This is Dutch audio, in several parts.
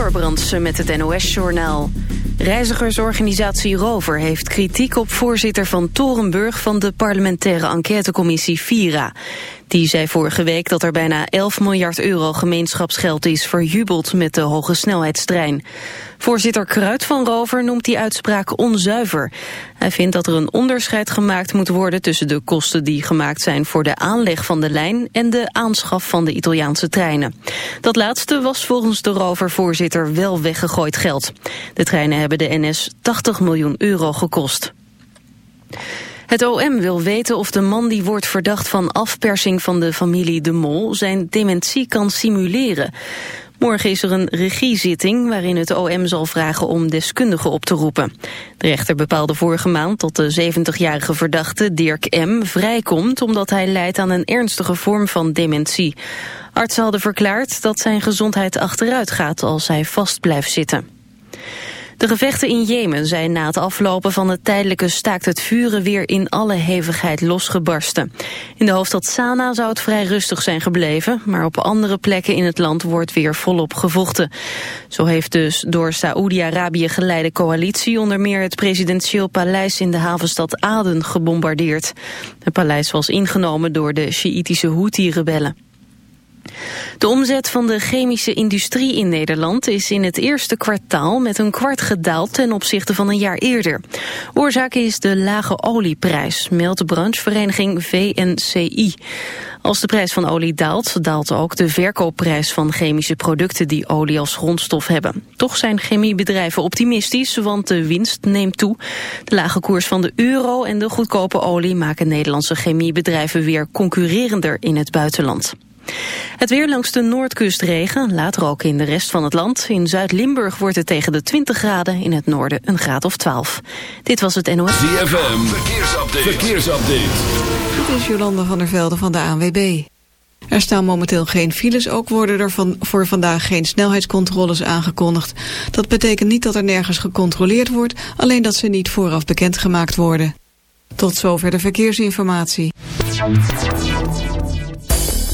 Amber Brandsen met het NOS-journaal. Reizigersorganisatie Rover heeft kritiek op voorzitter van Torenburg... van de parlementaire enquêtecommissie Vira. Die zei vorige week dat er bijna 11 miljard euro gemeenschapsgeld is verjubeld met de hoge snelheidstrein. Voorzitter Kruid van Rover noemt die uitspraak onzuiver. Hij vindt dat er een onderscheid gemaakt moet worden tussen de kosten die gemaakt zijn voor de aanleg van de lijn en de aanschaf van de Italiaanse treinen. Dat laatste was volgens de Rover-voorzitter wel weggegooid geld. De treinen hebben de NS 80 miljoen euro gekost. Het OM wil weten of de man die wordt verdacht van afpersing van de familie De Mol zijn dementie kan simuleren. Morgen is er een regiezitting waarin het OM zal vragen om deskundigen op te roepen. De rechter bepaalde vorige maand dat de 70-jarige verdachte Dirk M. vrijkomt omdat hij lijdt aan een ernstige vorm van dementie. Artsen hadden verklaard dat zijn gezondheid achteruit gaat als hij vast blijft zitten. De gevechten in Jemen zijn na het aflopen van het tijdelijke staakt het vuren weer in alle hevigheid losgebarsten. In de hoofdstad Sanaa zou het vrij rustig zijn gebleven, maar op andere plekken in het land wordt weer volop gevochten. Zo heeft dus door Saoedi-Arabië geleide coalitie onder meer het presidentieel paleis in de havenstad Aden gebombardeerd. Het paleis was ingenomen door de Sjiïtische Houthi-rebellen. De omzet van de chemische industrie in Nederland is in het eerste kwartaal met een kwart gedaald ten opzichte van een jaar eerder. Oorzaak is de lage olieprijs, meldt de branchevereniging VNCI. Als de prijs van olie daalt, daalt ook de verkoopprijs van chemische producten die olie als grondstof hebben. Toch zijn chemiebedrijven optimistisch, want de winst neemt toe. De lage koers van de euro en de goedkope olie maken Nederlandse chemiebedrijven weer concurrerender in het buitenland. Het weer langs de noordkust regen, later ook in de rest van het land. In Zuid-Limburg wordt het tegen de 20 graden, in het noorden een graad of 12. Dit was het NOS. ZFM, verkeersupdate. verkeersupdate. Dit is Jolanda van der Velde van de ANWB. Er staan momenteel geen files, ook worden er van, voor vandaag geen snelheidscontroles aangekondigd. Dat betekent niet dat er nergens gecontroleerd wordt, alleen dat ze niet vooraf bekendgemaakt worden. Tot zover de verkeersinformatie.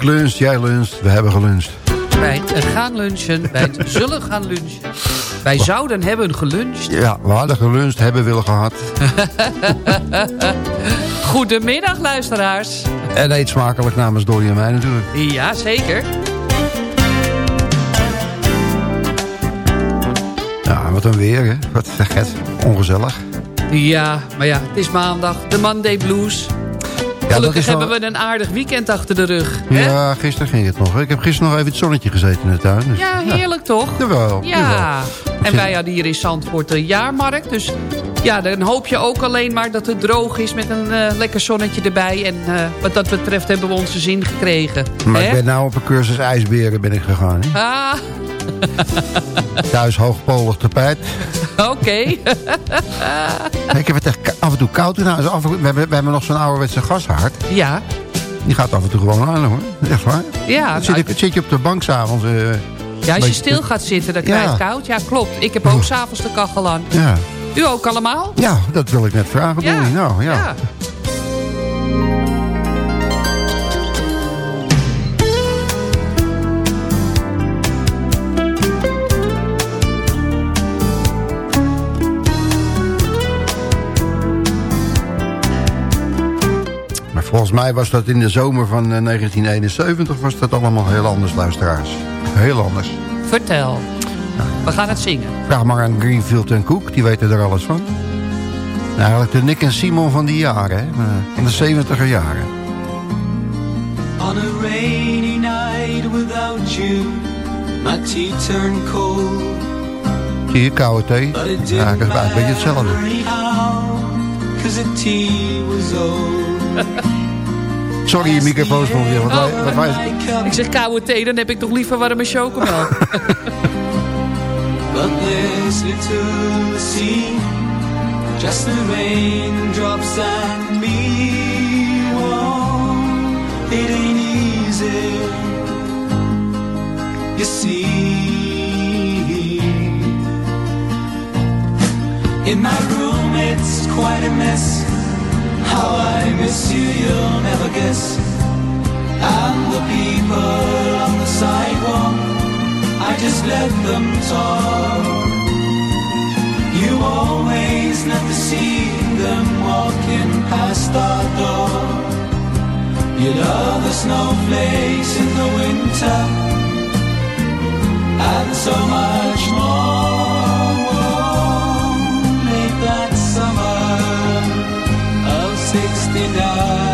Ik lunch, jij luncht, we hebben geluncht. Wij gaan lunchen, wij zullen gaan lunchen. Wij zouden hebben geluncht. Ja, we hadden geluncht, hebben willen gehad. Goedemiddag luisteraars. En eet smakelijk namens Dolly en mij natuurlijk. Ja, zeker. Ja, wat een weer, hè. Wat get, ongezellig. Ja, maar ja, het is maandag. De Monday Blues. Gelukkig wel- hebben we een aardig weekend achter de rug. Hè? Ja, gisteren ging het nog. Ik heb gisteren nog even het zonnetje gezeten in de tuin. Dus, Ja, heerlijk toch? Jawel, Ja, jawel. en wij hadden hier in Zandvoort de jaarmarkt. Dus ja, dan hoop je ook alleen maar dat het droog is met een eh, lekker zonnetje erbij. En eh, wat dat betreft hebben we onze zin gekregen. Maar ik ben nou op een cursus ijsberen ben ik gegaan. Hè? Ah, Thuis hoogpolig tapijt. oké. ik heb het echt af en toe koud in huis. We, hebben, we hebben nog zo'n ouderwetse gashaard. ja, Die gaat af en toe gewoon aan hoor. Echt waar. ja. Dan zit, ik, zit je op de bank s'avonds. eh ja, als je stil gaat zitten, dan krijg je koud. Ja, klopt. Ik heb ook s'avonds de kachel aan. ja. U ook allemaal? ja, dat wil ik net vragen. Ja. Nou, ja. ja. Volgens mij was dat in de zomer van eh, 1971 was dat allemaal heel anders, luisteraars. Heel anders. Vertel. We gaan het zingen. Vraag maar aan Greenfield en Cook, die weten er alles van. Nou, eigenlijk de Nick en Simon van die jaren, hè? maar van de 70er jaren. On a rainy night without you, my tea turned cold. Zie je, koude thee? Ja, dat is een beetje hetzelfde. cause the tea was old. Sorry, je microfoon. Wat, wat wij, Ik zeg koude thee, dan heb ik toch liever warme chocomel. But listening to the sea, just the raindrops and me. Oh, it ain't easy, you see. In my room, it's quite a mess. How I miss you, you'll never guess. And the people on the sidewalk. I just let them talk. You always never see them walking past our door. You love the snowflakes in the winter, and so much more. '69.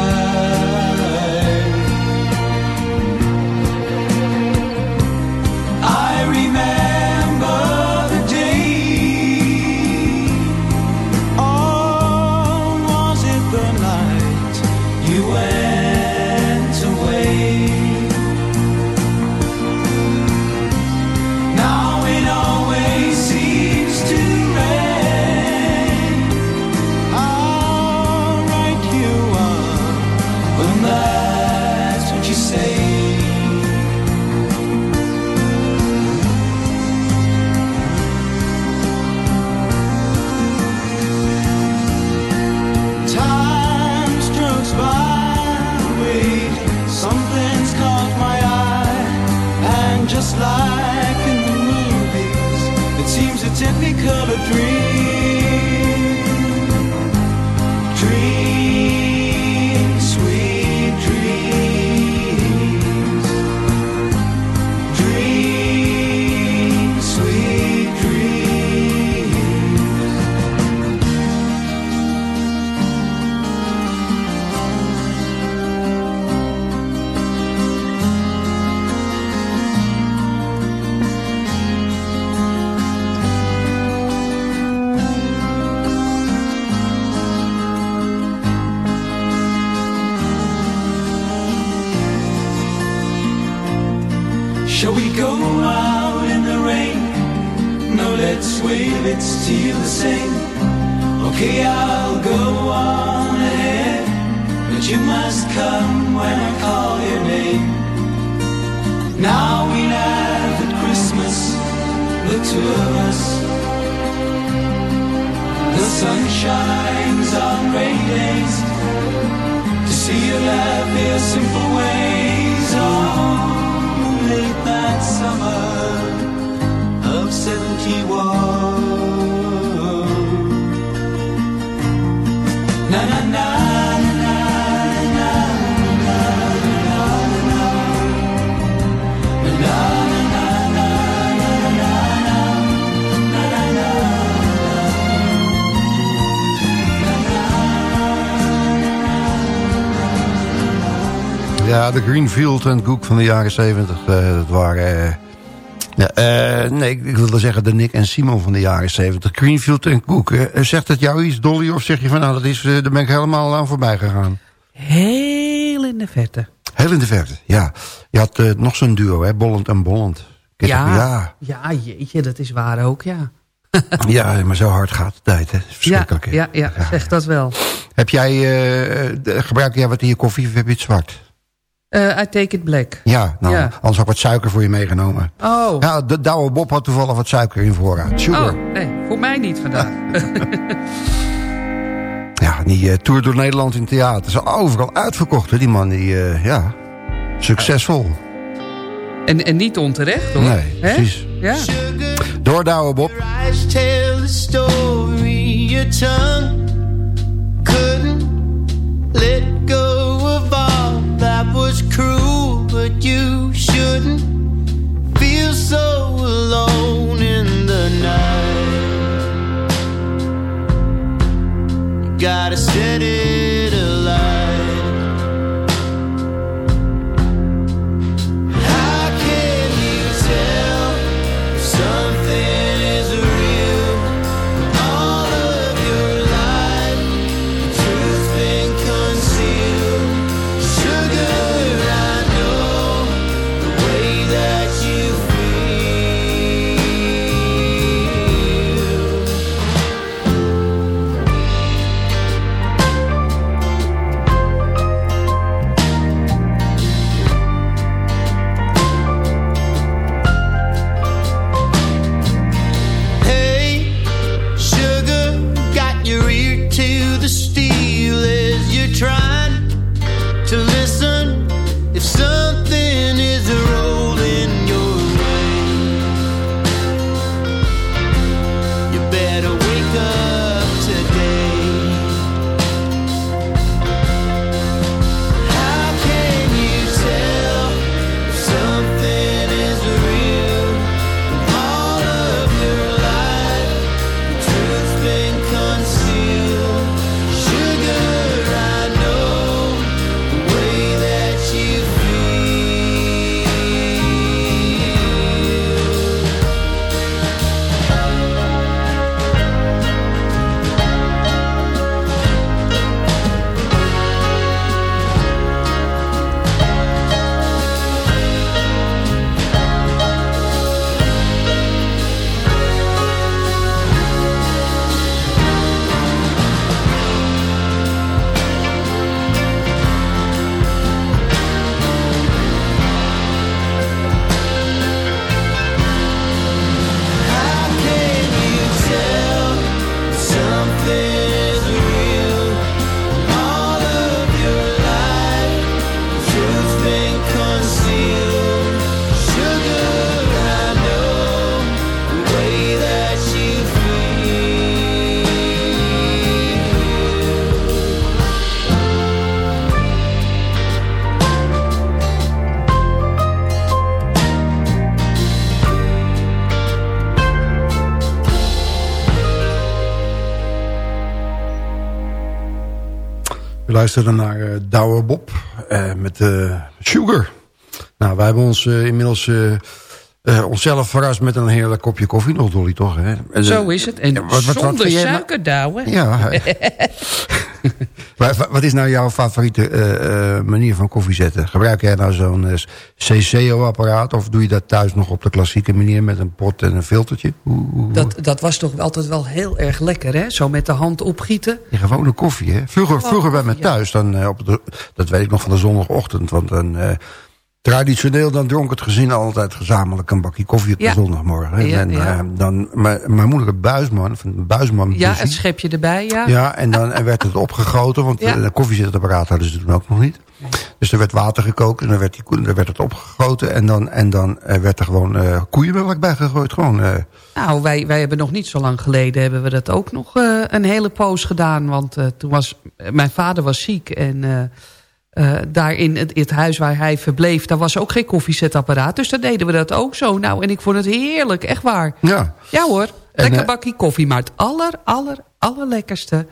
Two of us. The sun shines on rainy days to see you laugh your simple ways. Oh, late that summer of 71. Na na na Ja, de Greenfield en Cook van de jaren 70. eh, dat waren... eh, ja, eh, nee, ik- wilde zeggen de Nick en Simon van de jaren 70. Greenfield en Cook. zegt dat jou iets, Dolly? Of zeg je van, nou, dat is, daar ben ik helemaal aan voorbij gegaan? Heel in de verte. Heel in de verte, ja. Je had nog zo'n duo, hè? Bollend en dat? Ja, ja. ja, jeetje, dat is waar ook, ja. Ja, maar zo hard gaat de tijd, hè? Ja, Verschrikkelijk, ja, ja, zeg dat wel. Heb jij, gebruik jij wat in je koffie of heb je het zwart? Eh I take it black. Ja, nou, Ja. anders had ik wat suiker voor je meegenomen. Oh, Ja, de Douwe Bob had toevallig wat suiker in voorraad. Sugar. oh nee, voor mij niet vandaag. Ja, die eh, tour door Nederland in theater. Is overal uitverkocht, hè? Die man, die, eh, ja, succesvol. En, en niet onterecht, hoor. Nee, precies. Ja. Door Douwe Bob. eyes tell the story. Your tongue couldn't let go gotta set it We luisterden naar eh Douwe Bob eh, met eh, Sugar. Nou, wij hebben ons inmiddels onszelf verrast met een heerlijk kopje koffie nog, Dolly, toch? Hè? Zo is het. En ja, wat- wat- wat zonder nou- suiker, douwen. Ja. Maar wa- wat is nou jouw favoriete eh, eh, manier van koffie zetten? Gebruik jij nou zo'n eh, CCO-apparaat... of doe je dat thuis nog op de klassieke manier... met een pot en een filtertje? Hoe, hoe- Dat, dat was toch altijd wel heel erg lekker, hè? Zo met de hand opgieten. Ja, gewone koffie, hè? Vroeger, vroeger bij ja. thuis, dan, op de, dat weet ik nog van de zondagochtend... want dan, traditioneel dan dronk het gezin altijd gezamenlijk... een bakje koffie op Ja. de zondagmorgen. Ja, en ja. eh, dan, mijn, mijn moeder, buisman, van de buisman... Ja, het schepje erbij, ja. Ja, en dan werd het opgegoten, want de koffiezetapparaat hadden ze toen ook nog niet. Dus er werd water gekookt en dan werd, die, dan werd het opgegoten... en dan, en dan eh, werd er gewoon eh koeienmelk bij gegooid. Gewoon, Nou, wij, wij hebben nog niet zo lang geleden... hebben we dat ook nog een hele poos gedaan. Want toen was... Mijn vader was ziek en... eh, daar in het, het huis waar hij verbleef... daar was ook geen koffiezetapparaat. Dus dan deden we dat ook zo. Nou, en ik vond het heerlijk, echt waar. ja. Ja hoor, En, lekker eh, bakje koffie. Maar het aller, aller, allerlekkerste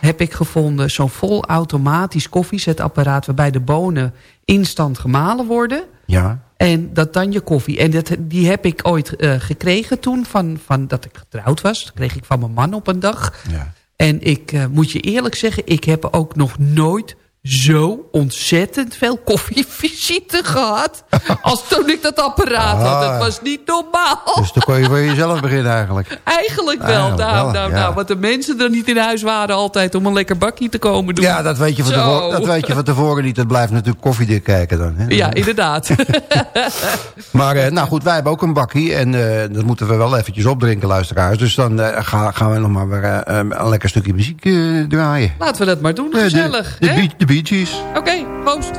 heb ik gevonden... zo'n vol automatisch koffiezetapparaat... waarbij de bonen instant gemalen worden. Ja. En dat dan je koffie. En dat, die heb ik ooit eh, gekregen toen, van, van dat ik getrouwd was. Dat kreeg ik van mijn man op een dag. Ja. En ik moet je eerlijk zeggen, ik heb ook nog nooit zo ontzettend veel koffievisite gehad... als toen ik dat apparaat had. Ah. Dat was niet normaal. Dus dan kon je voor jezelf beginnen eigenlijk. Eigenlijk wel. Eigenlijk nou, wel, nou, ja. nou, want de mensen er niet in huis waren altijd... om een lekker bakje te komen doen. Ja, dat weet je van, tevoren, dat weet je van tevoren niet. Dat blijft natuurlijk koffiedik kijken dan. Hè? Ja, inderdaad. Maar eh, nou goed, wij hebben ook een bakkie. En eh, dat moeten we wel eventjes opdrinken, luisteraars. Dus dan eh, ga- gaan we nog maar weer een lekker stukje muziek draaien. Laten we dat maar doen. De- Gezellig. De Bee Gees. Oké, proost.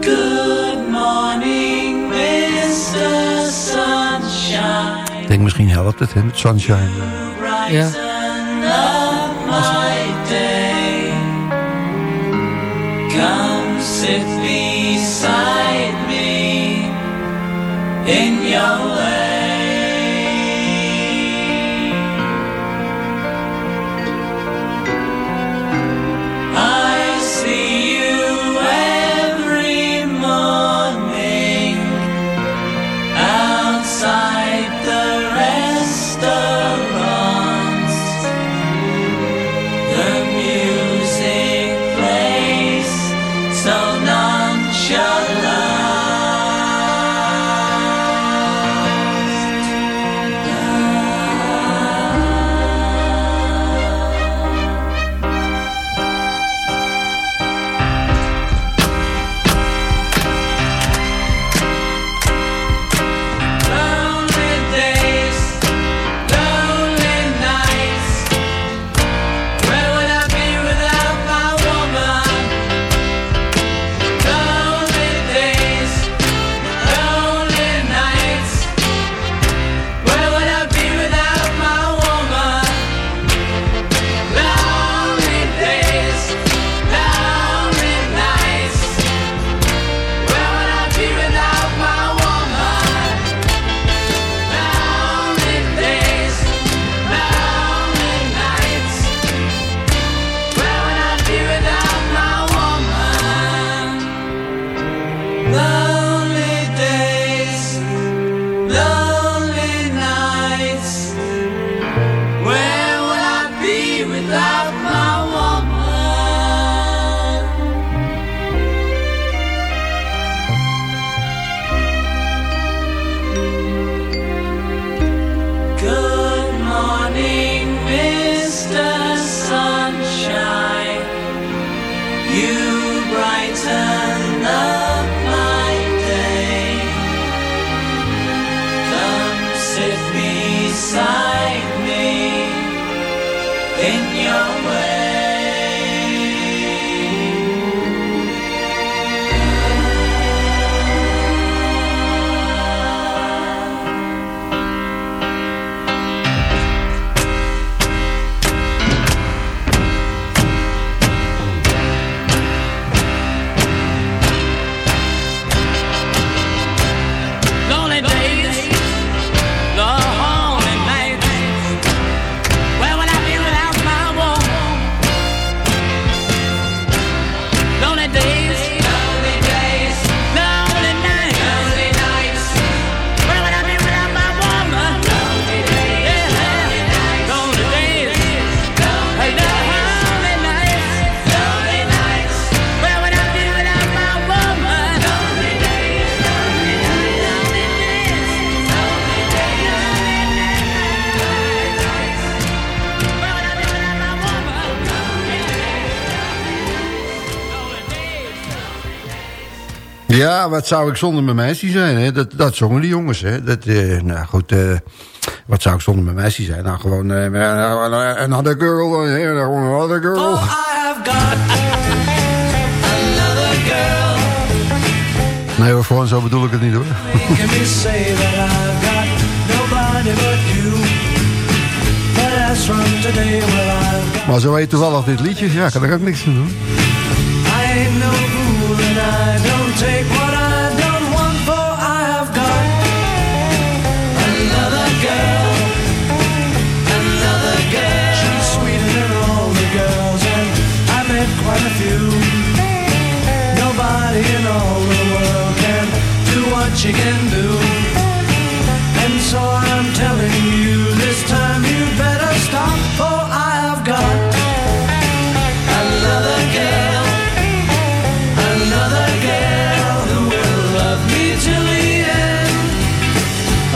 Good morning, Mr. Sunshine. Ik denk misschien helpt het, hè, met Sunshine. Ja. Come sit beside in your way. Ja, wat zou ik zonder mijn meisje zijn? Hè? Dat, dat zongen die jongens. Hè? Dat, eh, nou goed, eh, wat zou ik zonder mijn meisje zijn? Nou, gewoon eh another girl, another girl. I have got another girl. Nee hoor, gewoon zo bedoel ik het niet hoor. Maar zo heet toevallig dit liedje. Ja, kan er ook niks aan doen. I ain't no fool and I don't take what can do. And so I'm telling you this time you better stop for I have got another girl, another girl who will love me till the end.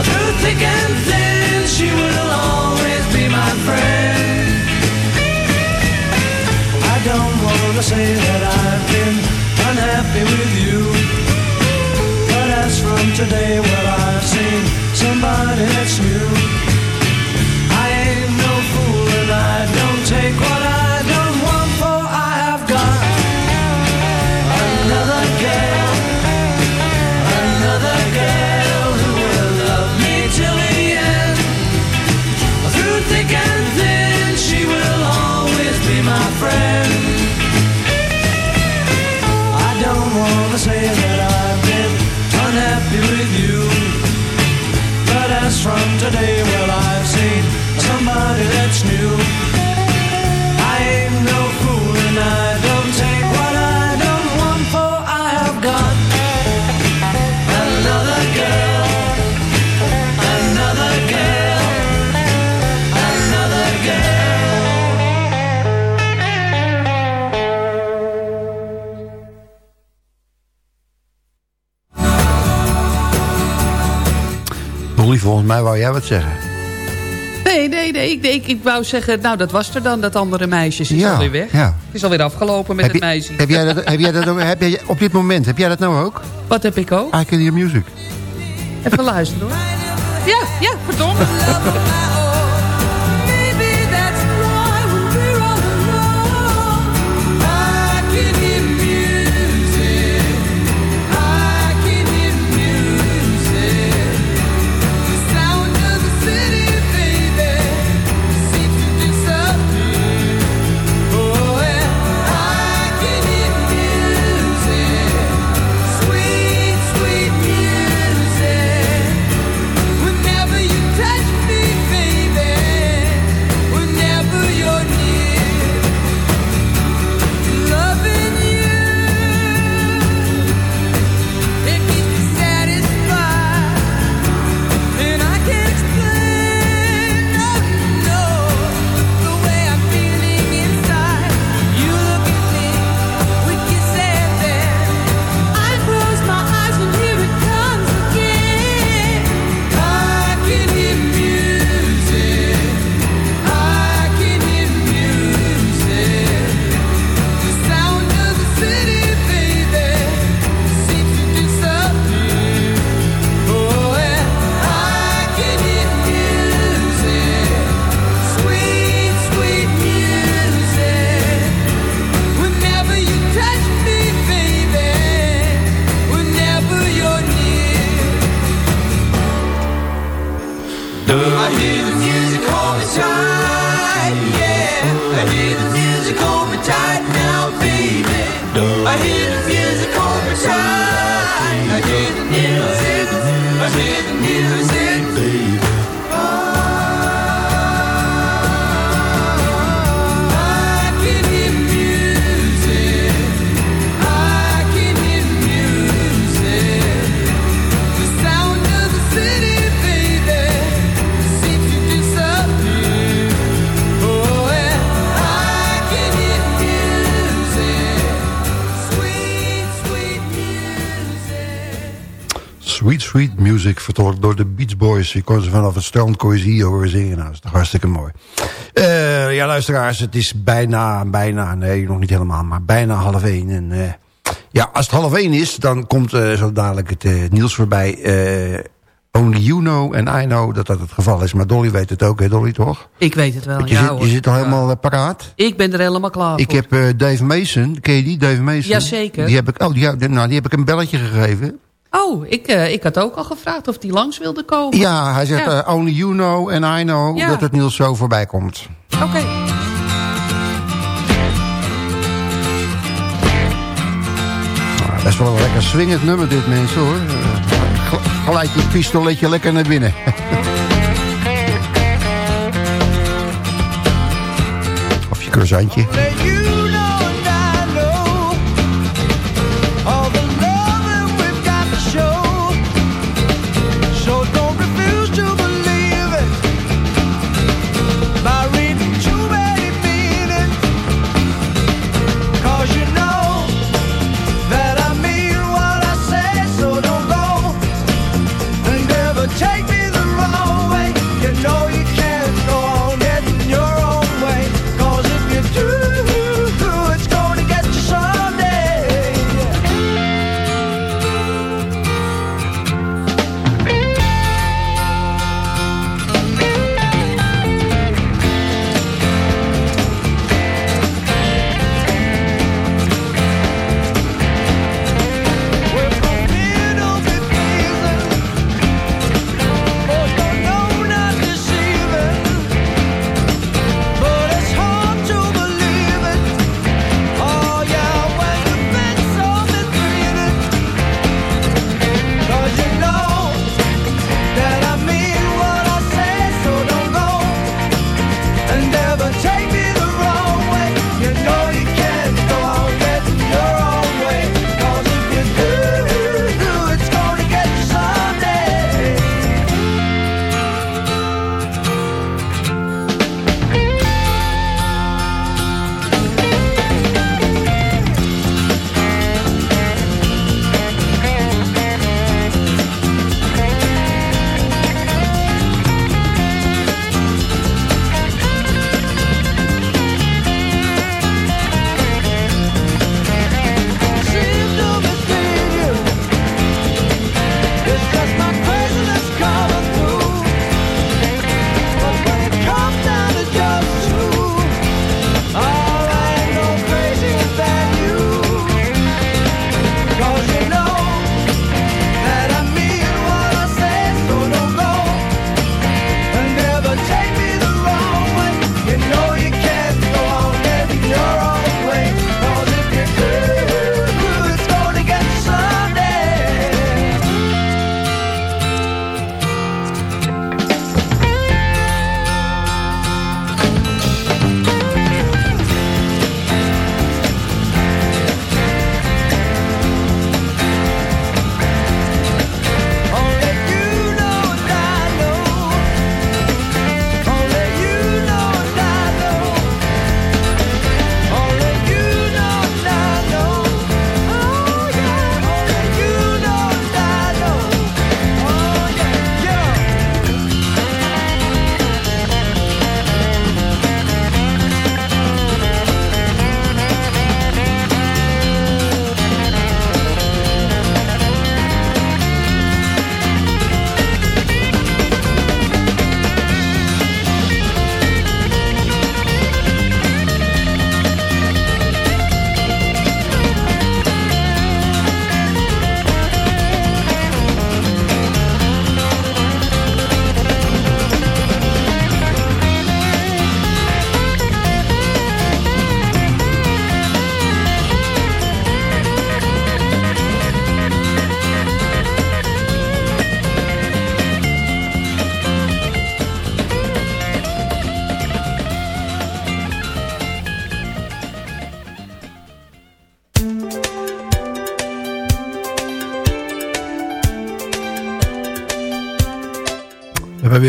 Through thick and thin, she will always be my friend. I don't want to say that I've been unhappy with you. From today, well, I've seen somebody that's new. I ain't no fool and I don't take what I don't want, for I have got another girl, another girl who will love me till the end. Through thick and thin, she will always be my friend. Saturday volgens mij wou jij wat zeggen. Nee, nee, nee. Ik, ik, ik wou zeggen, nou dat was er dan, dat andere meisje. Ze is Ja, alweer weg. ja. Het is alweer afgelopen met heb, het je- meisje. heb jij dat, heb jij dat heb jij, op dit moment, heb jij dat nou ook? Wat heb ik ook? I can hear music. Even luisteren hoor. Ja, ja, verdomme. Je kon ze vanaf het strand kon je ze hier horen zingen. Nou, dat is toch hartstikke mooi. Eh, ja, luisteraars, het is bijna, bijna, nee, nog niet helemaal, maar bijna half één. En eh, ja, als het half één is, dan komt eh, zo dadelijk het nieuws voorbij. Only you know and I know dat dat het geval is. Maar Dolly weet het ook, hè Dolly, toch? Ik weet het wel, je, ja zit, hoor. je zit al Ja. helemaal paraat. Ik ben er helemaal klaar Ik voor. heb Dave Mason, ken je die, Dave Mason? Jazeker. Die heb ik, oh, die, nou, die heb ik een belletje gegeven. Oh, ik, eh, ik had ook al gevraagd of die langs wilde komen. Ja, hij zegt Ja. eh, only you know and I know Ja. dat het nieuws zo voorbij komt. Oké. Dat is wel een lekker swingend nummer dit mensen hoor. Eh, gel- Gelijk je pistoletje lekker naar binnen. of je croissantje.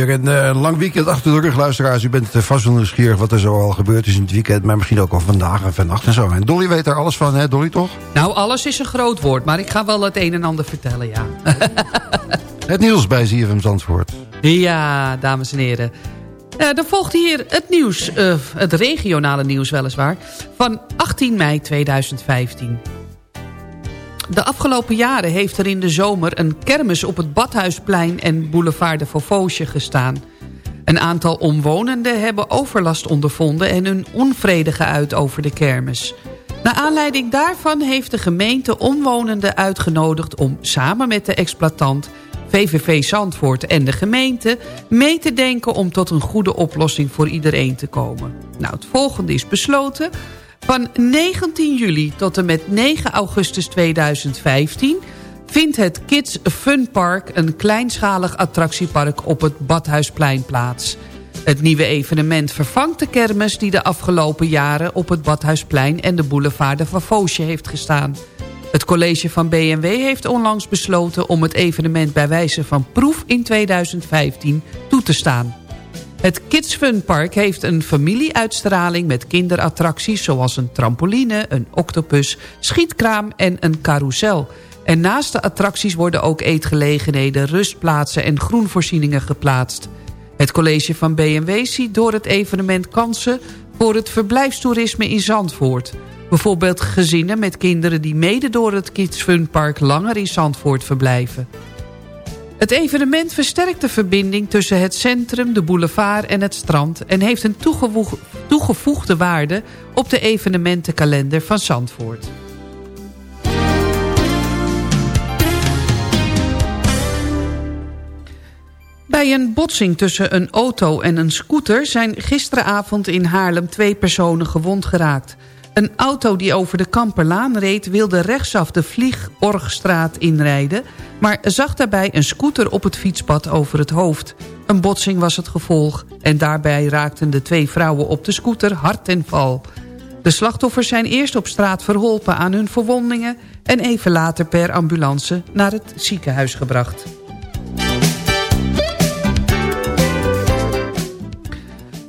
Weer een eh, lang weekend achter de rug, luisteraars. U bent eh, vast wel nieuwsgierig wat er zo al gebeurd is in het weekend. Maar misschien ook al vandaag en vannacht en zo. En Dolly weet er alles van, hè Dolly, toch? Nou, alles is een groot woord, maar ik ga wel het een en ander vertellen, ja. Het nieuws bij ZFM Zandvoort. Ja, dames en heren. Er volgt hier het nieuws, het regionale nieuws weliswaar, van 18 mei 2015. De afgelopen jaren heeft er in de zomer een kermis op het Badhuisplein en Boulevard de Faufoosje gestaan. Een aantal omwonenden hebben overlast ondervonden en hun onvrede geuit over de kermis. Naar aanleiding daarvan heeft de gemeente omwonenden uitgenodigd om samen met de exploitant VVV Zandvoort en de gemeente mee te denken om tot een goede oplossing voor iedereen te komen. Nou, het volgende is besloten. Van 19 juli tot en met 9 augustus 2015 vindt het Kids Fun Park een kleinschalig attractiepark op het Badhuisplein plaats. Het nieuwe evenement vervangt de kermis die de afgelopen jaren op het Badhuisplein en de boulevard de Vavoosje heeft gestaan. Het college van BMW heeft onlangs besloten om het evenement bij wijze van proef in 2015 toe te staan. Het Kids Fun Park heeft een familieuitstraling met kinderattracties... zoals een trampoline, een octopus, schietkraam en een carousel. En naast de attracties worden ook eetgelegenheden, rustplaatsen en groenvoorzieningen geplaatst. Het college van BMW ziet door het evenement kansen voor het verblijfstoerisme in Zandvoort. Bijvoorbeeld gezinnen met kinderen die mede door het Kids Fun Park langer in Zandvoort verblijven. Het evenement versterkt de verbinding tussen het centrum, de boulevard en het strand... en heeft een toegevoegde waarde op de evenementenkalender van Zandvoort. Bij een botsing tussen een auto en een scooter... zijn gisteravond in Haarlem twee personen gewond geraakt... Een auto die over de Kamperlaan reed wilde rechtsaf de Vliegorgstraat inrijden... maar zag daarbij een scooter op het fietspad over het hoofd. Een botsing was het gevolg en daarbij raakten de twee vrouwen op de scooter hard en val. De slachtoffers zijn eerst op straat verholpen aan hun verwondingen... en even later per ambulance naar het ziekenhuis gebracht.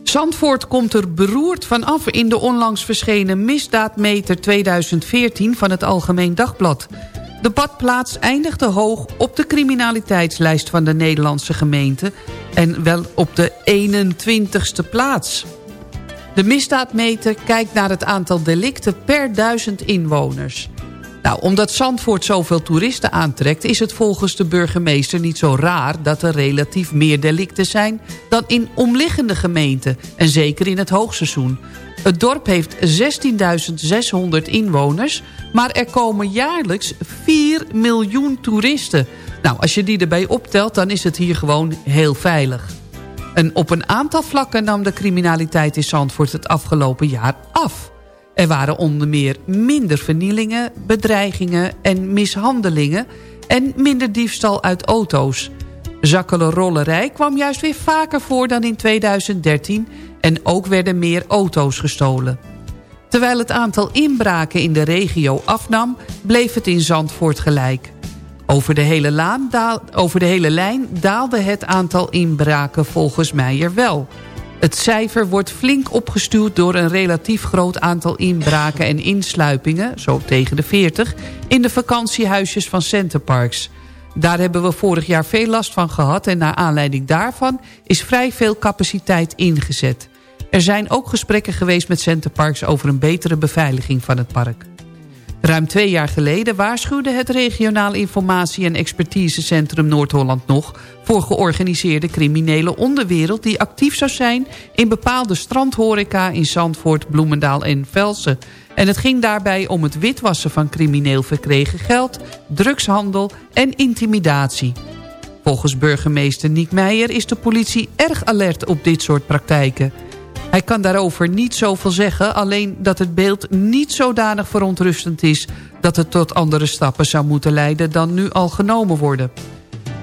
Zandvoort komt er beroerd van af in de onlangs verschenen misdaadmeter 2014 van het Algemeen Dagblad. De badplaats eindigde hoog op de criminaliteitslijst van de Nederlandse gemeente en wel op de 21ste plaats. De misdaadmeter kijkt naar het aantal delicten per duizend inwoners. Nou, omdat Zandvoort zoveel toeristen aantrekt... is het volgens de burgemeester niet zo raar... dat er relatief meer delicten zijn dan in omliggende gemeenten. En zeker in het hoogseizoen. Het dorp heeft 16.600 inwoners... maar er komen jaarlijks 4 miljoen toeristen. Nou, als je die erbij optelt, dan is het hier gewoon heel veilig. En op een aantal vlakken nam de criminaliteit in Zandvoort het afgelopen jaar af... Er waren onder meer minder vernielingen, bedreigingen en mishandelingen... en minder diefstal uit auto's. Zakkelenrollerij kwam juist weer vaker voor dan in 2013... en ook werden meer auto's gestolen. Terwijl het aantal inbraken in de regio afnam... bleef het in Zandvoort gelijk. Over de hele, laan over de hele lijn daalde het aantal inbraken volgens Meijer wel... Het cijfer wordt flink opgestuurd door een relatief groot aantal inbraken en insluipingen, zo tegen de 40, in de vakantiehuisjes van Centerparks. Daar hebben we vorig jaar veel last van gehad en naar aanleiding daarvan is vrij veel capaciteit ingezet. Er zijn ook gesprekken geweest met Centerparks over een betere beveiliging van het park. Ruim twee jaar geleden waarschuwde het regionaal informatie- en expertisecentrum Noord-Holland nog... voor georganiseerde criminele onderwereld die actief zou zijn... in bepaalde strandhoreca in Zandvoort, Bloemendaal en Velsen. En het ging daarbij om het witwassen van crimineel verkregen geld... drugshandel en intimidatie. Volgens burgemeester Niek Meijer is de politie erg alert op dit soort praktijken... Hij kan daarover niet zoveel zeggen, alleen dat het beeld niet zodanig verontrustend is... dat het tot andere stappen zou moeten leiden dan nu al genomen worden.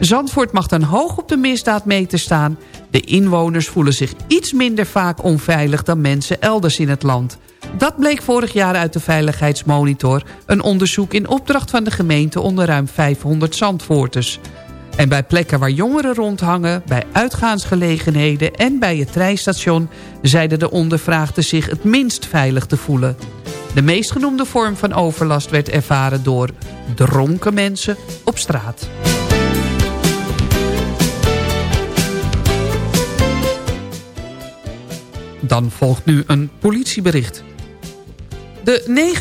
Zandvoort mag dan hoog op de misdaadmeter staan. De inwoners voelen zich iets minder vaak onveilig dan mensen elders in het land. Dat bleek vorig jaar uit de Veiligheidsmonitor... een onderzoek in opdracht van de gemeente onder ruim 500 Zandvoorters... En bij plekken waar jongeren rondhangen, bij uitgaansgelegenheden en bij het treinstation... zeiden de ondervraagden zich het minst veilig te voelen. De meest genoemde vorm van overlast werd ervaren door dronken mensen op straat. Dan volgt nu een politiebericht. De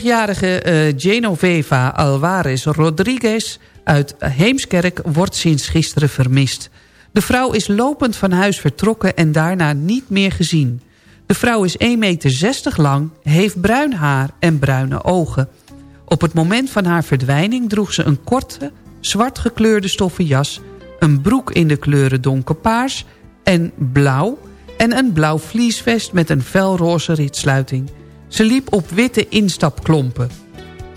69-jarige uh, Genoveva Alvarez Rodriguez uit Heemskerk wordt sinds gisteren vermist. De vrouw is lopend van huis vertrokken en daarna niet meer gezien. De vrouw is 1,60 meter lang, heeft bruin haar en bruine ogen. Op het moment van haar verdwijning droeg ze een korte, zwart gekleurde stoffen jas... een broek in de kleuren donkerpaars en blauw... en een blauw vliesvest met een felroze ritsluiting. Ze liep op witte instapklompen.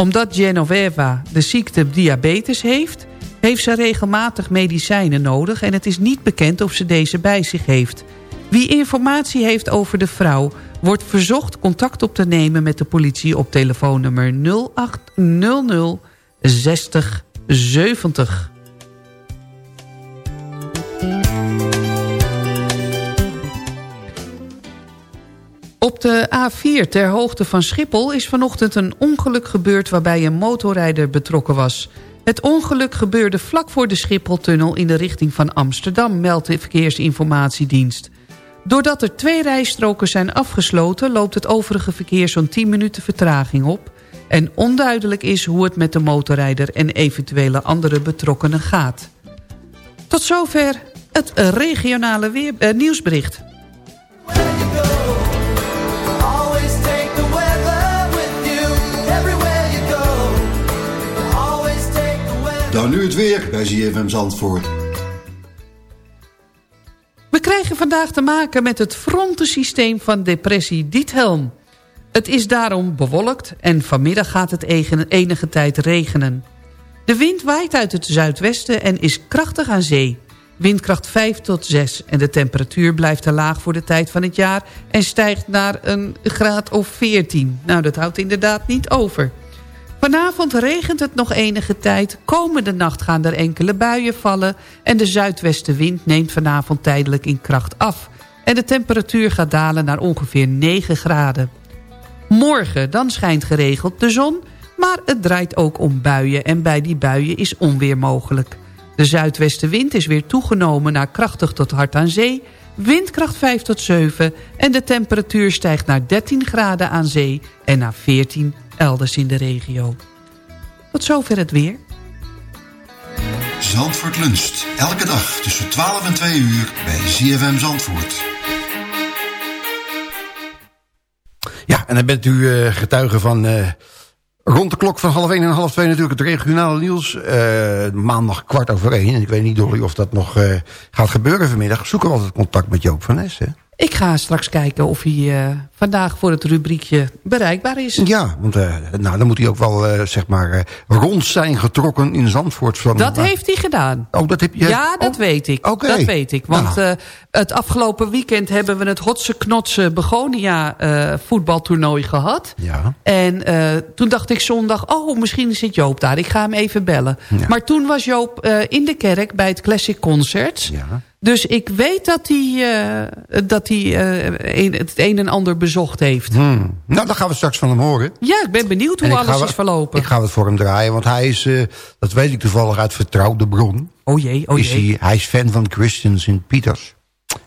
Omdat Genoveva de ziekte diabetes heeft... heeft ze regelmatig medicijnen nodig... en het is niet bekend of ze deze bij zich heeft. Wie informatie heeft over de vrouw... wordt verzocht contact op te nemen met de politie... op telefoonnummer 0800 60 70. Op de A4 ter hoogte van Schiphol is vanochtend een ongeluk gebeurd... waarbij een motorrijder betrokken was. Het ongeluk gebeurde vlak voor de Schipholtunnel in de richting van Amsterdam... meldt de Verkeersinformatiedienst. Doordat er twee rijstroken zijn afgesloten... loopt het overige verkeer zo'n 10 minuten vertraging op... en onduidelijk is hoe het met de motorrijder... en eventuele andere betrokkenen gaat. Tot zover het regionale eh, nieuwsbericht. Dan nu het weer bij ZFM Zandvoort. We krijgen vandaag te maken met het frontensysteem van depressie Diethelm. Het is daarom bewolkt en vanmiddag gaat het enige tijd regenen. De wind waait uit het zuidwesten en is krachtig aan zee. Windkracht 5 tot 6 en de temperatuur blijft te laag voor de tijd van het jaar... en stijgt naar een graad of 14. Nou, dat houdt inderdaad niet over. Vanavond regent het nog enige tijd. Komende nacht gaan er enkele buien vallen... en de zuidwestenwind neemt vanavond tijdelijk in kracht af. En de temperatuur gaat dalen naar ongeveer 9 graden. Morgen dan schijnt geregeld de zon... maar het draait ook om buien en bij die buien is onweer mogelijk. De zuidwestenwind is weer toegenomen naar krachtig tot hard aan zee... windkracht 5 tot 7 en de temperatuur stijgt naar 13 graden aan zee... en naar 14 elders in de regio. Tot zover het weer. Zandvoort luncht. Elke dag tussen 12 en 2 uur bij ZFM Zandvoort. Ja, en dan bent u eh, getuige van eh, rond de klok van half 1 en half 2 natuurlijk het regionale nieuws. Eh, maandag kwart over 1. En ik weet niet, Dolly, of dat nog eh, gaat gebeuren vanmiddag. Zoek er altijd contact met Joop van Nes, hè? Ik ga straks kijken of hij eh, vandaag voor het rubriekje bereikbaar is. Ja, want eh, nou, dan moet hij ook wel, eh, zeg maar, eh, rond zijn getrokken in Zandvoort. Van, Dat heeft hij gedaan. Oh, dat heb je... Ja, dat oh, weet ik. Dat weet ik. Want Nou. het afgelopen weekend hebben we het Hotse Knotse Begonia voetbaltoernooi gehad. Ja. En toen dacht ik zondag, oh, misschien zit Joop daar. Ik ga hem even bellen. Ja. Maar toen was Joop in de kerk bij het Classic Concert. Ja. Dus ik weet dat hij, dat hij het een en ander bezocht heeft. Hmm. Nou, dan gaan we straks van hem horen. Ja, ik ben benieuwd hoe alles is verlopen. Ik ga het voor hem draaien, want hij is, eh, dat weet ik toevallig uit vertrouwde bron. Oh jee, oh is jee. hij, hij is fan van Christian St. Peters.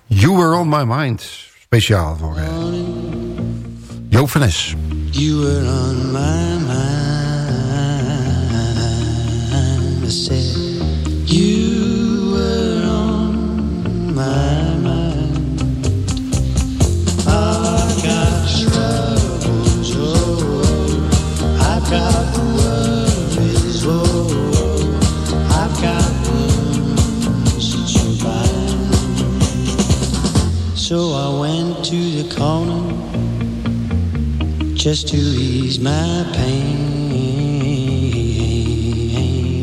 You were on my mind. Speciaal voor uh, Joop van Es. You were on my mind. I said, You were on my mind. Just to ease my pain.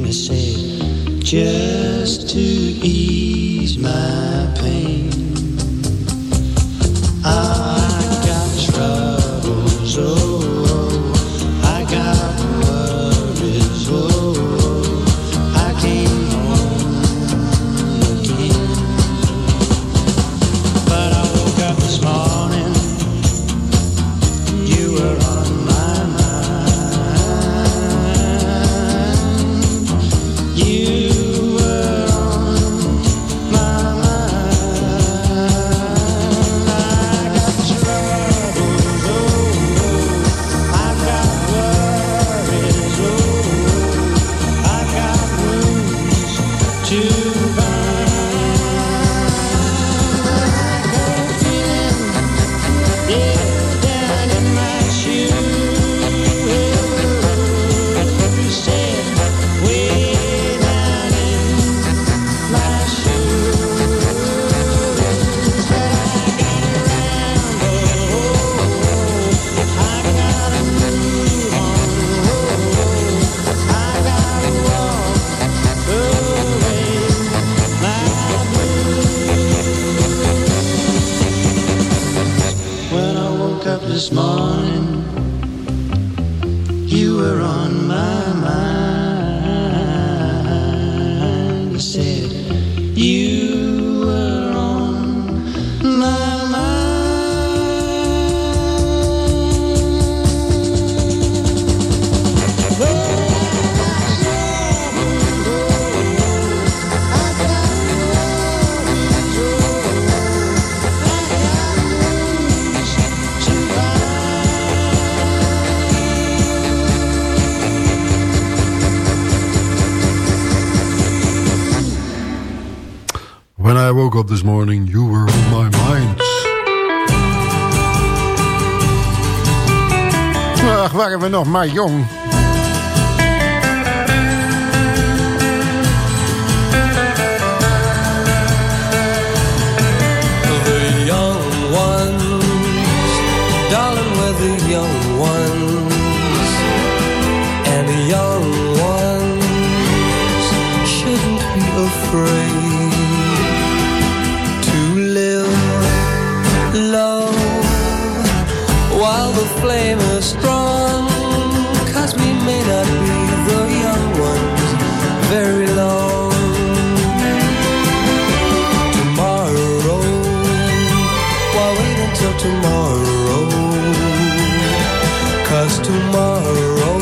I said, just to ease my pain. I got troubles, oh, morning, you were on my mind. Ach, waren we nog maar jong. Flame is strong. Cause we may not be the young ones very long tomorrow. Why wait until tomorrow? Cause tomorrow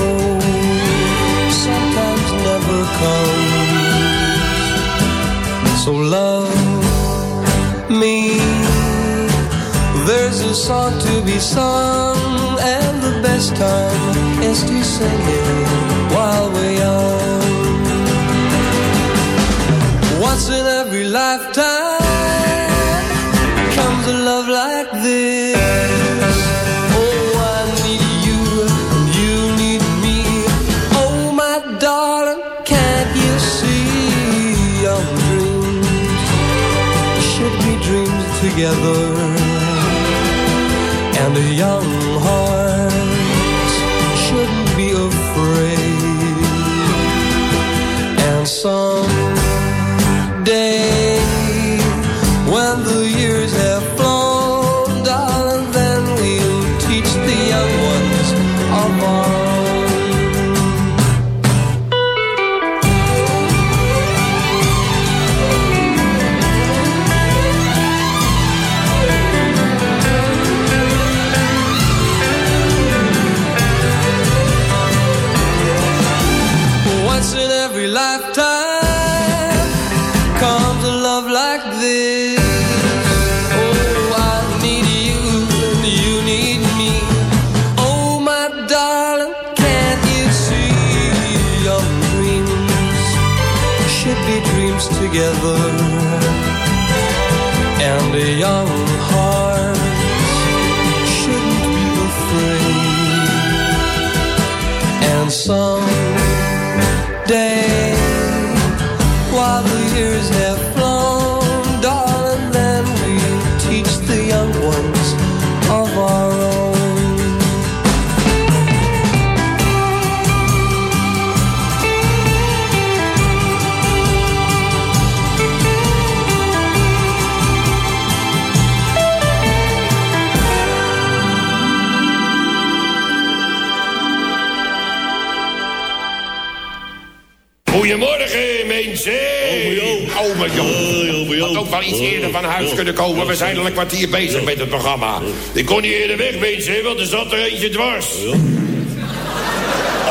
sometimes never comes. So love me. There's a song to be sung, best time is to sing it while we're young. Once in every lifetime comes a love like this. Oh, I need you, and you need me oh my darling can you, together, and a young heart shouldn't be afraid. And some iets eerder van huis kunnen komen. We zijn al een kwartier bezig met het programma. Ik kon niet eerder weg, mensen, want er zat er eentje dwars.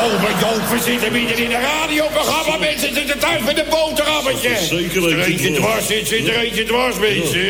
Oh, mijn joh, we zitten midden in een radioprogramma. Mensen zitten thuis met een boterhammetje. Zeker er eentje dwars zit, zit er eentje dwars, mensen.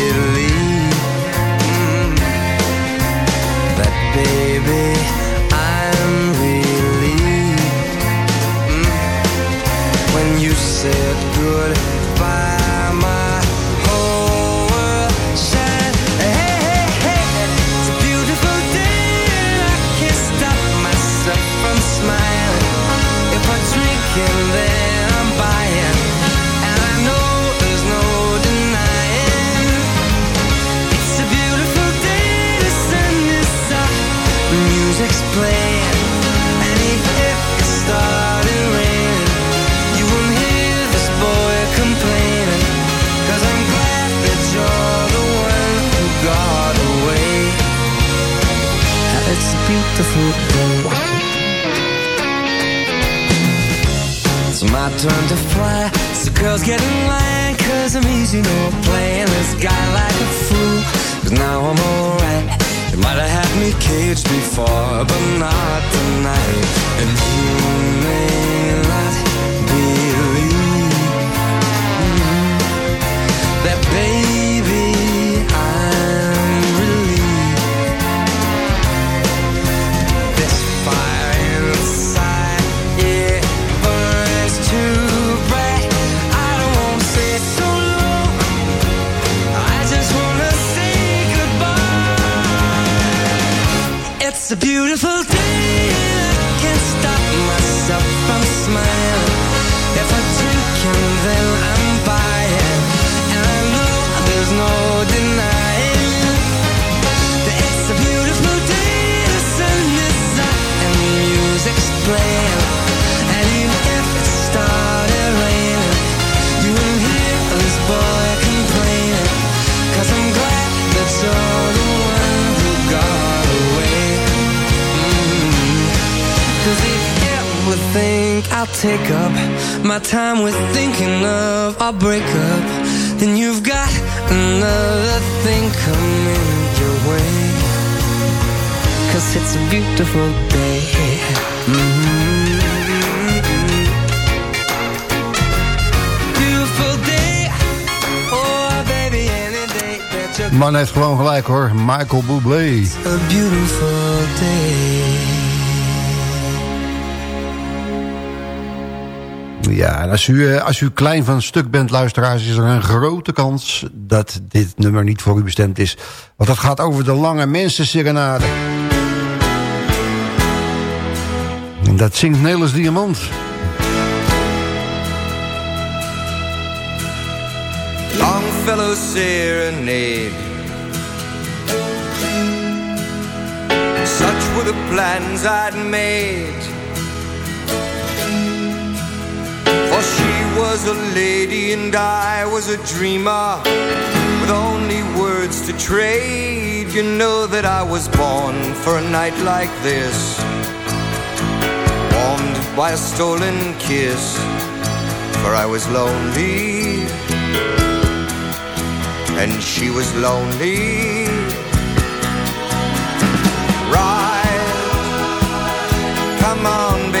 baby, take up my time with thinking of our breakup, then you've got another thing coming your way. Cause it's a beautiful day. Mhm. Beautiful day. Oh, baby, any day that you're Man heeft gewoon gelijk hoor. Michael Bublé. a beautiful day. Ja, en als u, eh, als u klein van stuk bent, luisteraars... is er een grote kans dat dit nummer niet voor u bestemd is. Want dat gaat over de lange mensenserenade. En dat zingt Nelis Diamant. Longfellow serenade. Such were the plans I'd made. Was a lady and I was a dreamer with only words to trade. You know that I was born for a night like this, warmed by a stolen kiss. For I was lonely and she was lonely. Ride, come on, baby,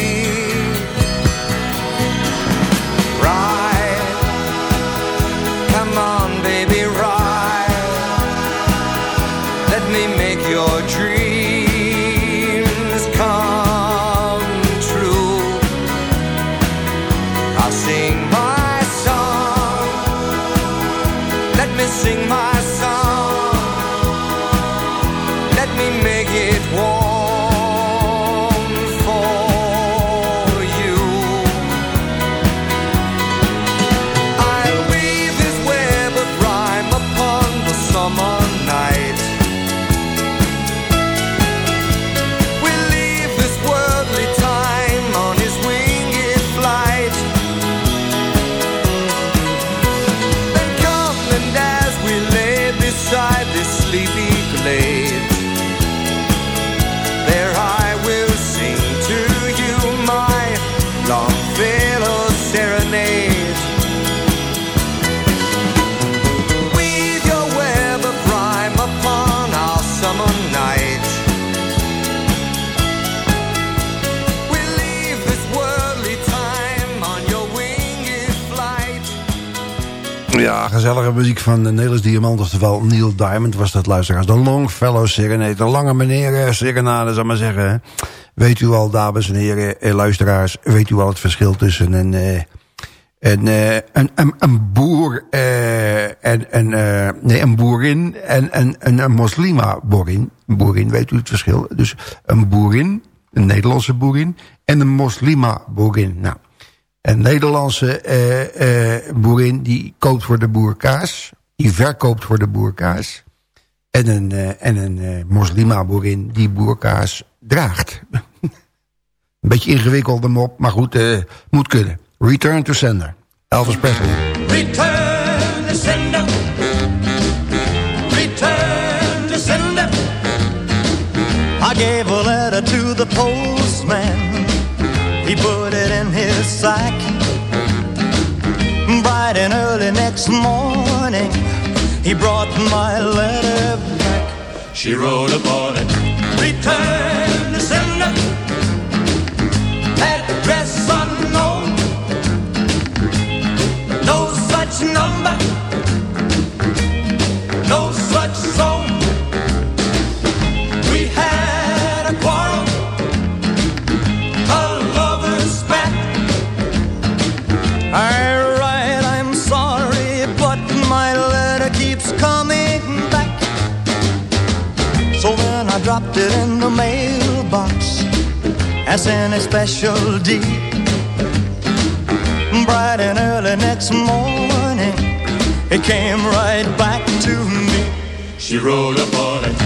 Gezellige muziek van de Nederlands Diamant, oftewel Neil Diamond was dat luisteraars. De Longfellow Serenade, de lange meneer eh, Serenade, zal maar zeggen. Weet u al, dames en heren, eh, luisteraars, weet u al het verschil tussen een... eh, een, een, een, een boer en, en, eh, nee, een boerin en, en, en een moslima boerin. Een boerin, weet u het verschil? Dus een boerin, een Nederlandse boerin en een moslima boerin. Nou, een Nederlandse eh, eh, boerin die koopt voor de boer kaas. Die verkoopt voor de boer kaas. En een, eh, en een moslima boerin die boerkaas draagt. Een beetje ingewikkelde mop, maar goed, moet kunnen. Return to sender. Elvis Presley. Return to sender. Return to sender. I gave a letter to the postman. He put it his sack. Bright and early next morning, he brought my letter back. She wrote upon it. Return it in the mailbox as in a special deed. Bright and early next morning, it came right back to me. She wrote upon it.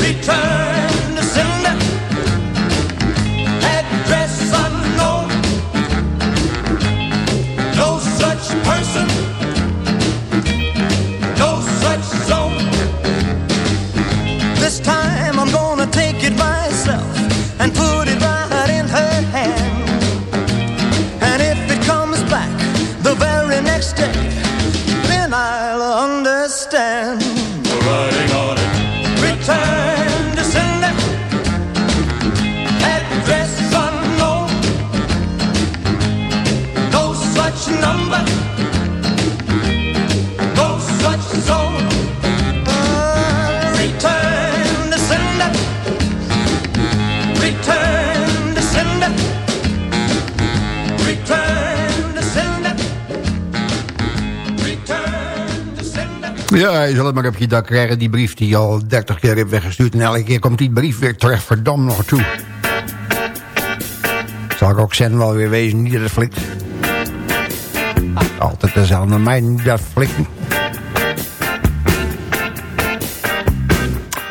Return Ja, je zal het maar op je dak krijgen. Die brief die je al 30 keer hebt weggestuurd. En elke keer komt die brief weer terug verdam nog toe. Zal ik ook zenden wel weer wezen, niet dat flikt. Altijd dezelfde, mij niet dat flikken.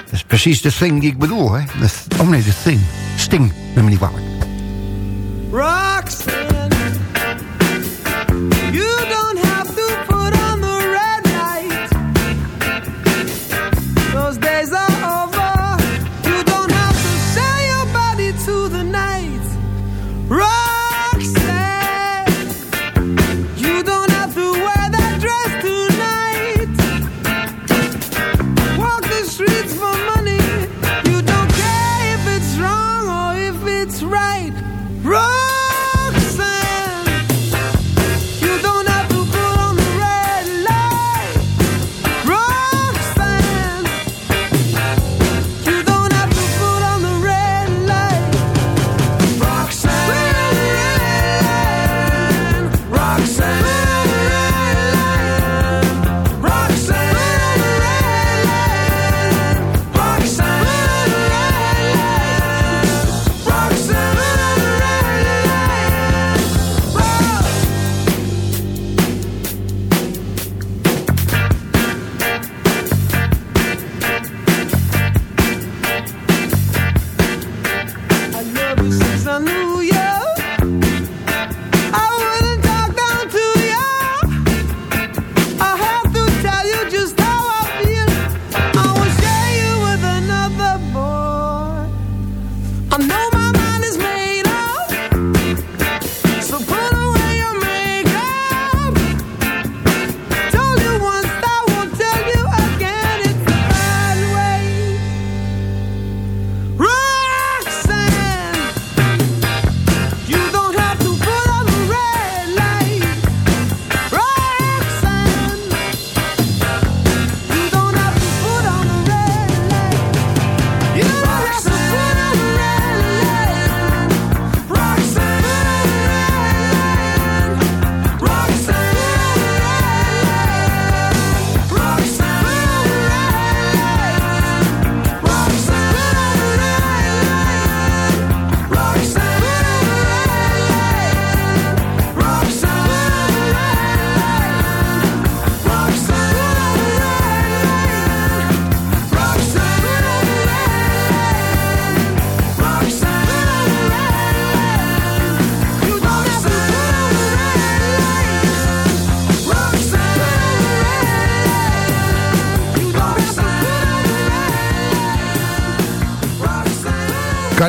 Dat is precies de thing die ik bedoel, hè. Oh nee, de thing. Sting, neem me niet kwalijk.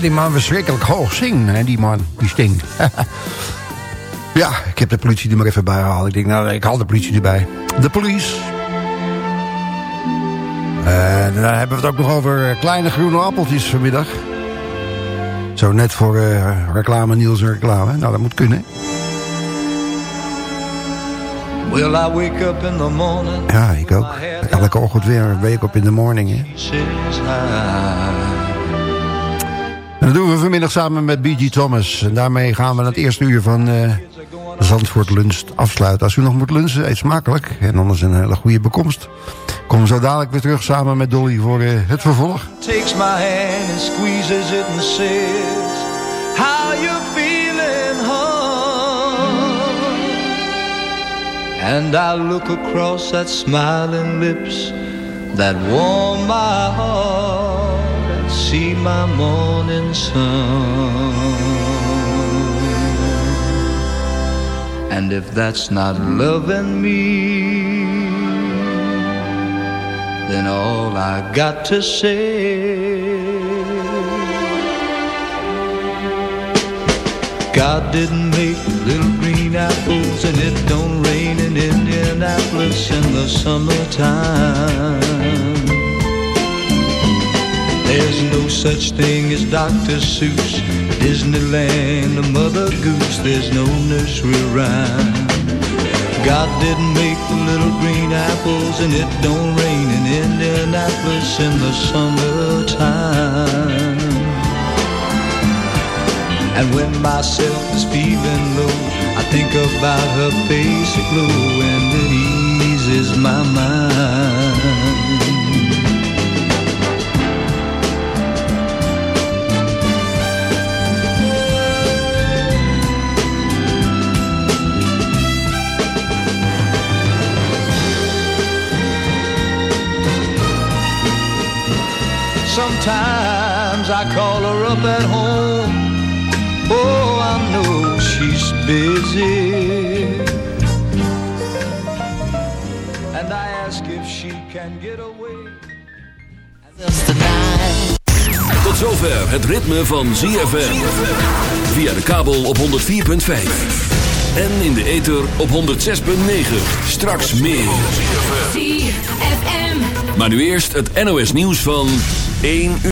Die man verschrikkelijk hoog zingen, hè, die man, die Sting. ja, ik heb de politie er maar even bij gehaald. Ik denk, nou, ik haal de politie erbij. De police. En dan hebben we het ook nog over eh, kleine groene appeltjes vanmiddag. Zo net voor uh, reclame, Niels reclame. Nou, dat moet kunnen. Will I wake up in the morning? Ja, ik ook. Elke ochtend weer wake up in the morning. Hè. En dat doen we vanmiddag samen met B.G. Thomas. En daarmee gaan we het eerste uur van uh, Zandvoort Lunch afsluiten. Als u nog moet lunchen, eet smakelijk. En anders een hele goede bekomst. Kom zo dadelijk weer terug samen met Dolly voor uh, het vervolg. Takes my hand and squeezes it and says How you feeling, hon? And I look across that smiling lips That warm my heart see my morning sun And if that's not loving me then all I got to say God didn't make little green apples and it don't rain in Indianapolis in the summertime There's no such thing as Dr. Seuss Disneyland, the Mother Goose There's no nursery rhyme God didn't make the little green apples and it don't rain in Indianapolis in the summertime. And when myself is feeling low, I think about her face aglow and it eases my mind. Sometimes I call her up at home. Oh, I know she's busy. And I ask if she can get away. Tot zover het ritme van ZFM. Via de kabel op 104.5. En in de ether op 106.9. Straks meer. ZFM. Maar nu eerst het NOS nieuws van 1 uur.